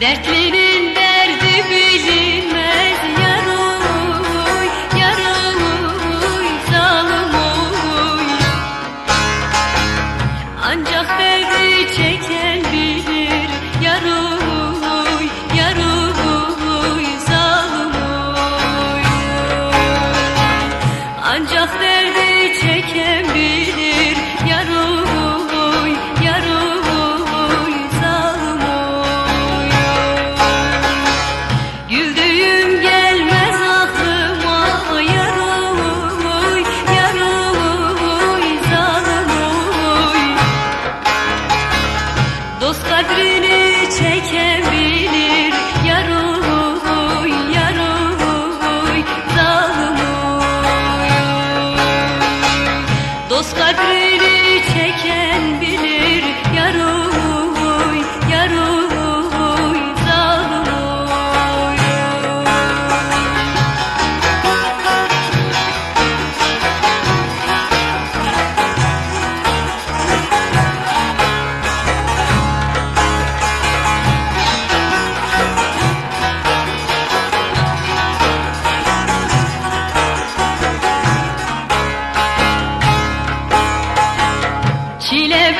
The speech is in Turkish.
Dertlerin derdi bilinmez Yarım oy, yarım oy, zalim oy Ancak derdi çeken bilir Yarım oy, yarım oy, zalim oy Ancak derdi çeken kadrini çekebilir. bile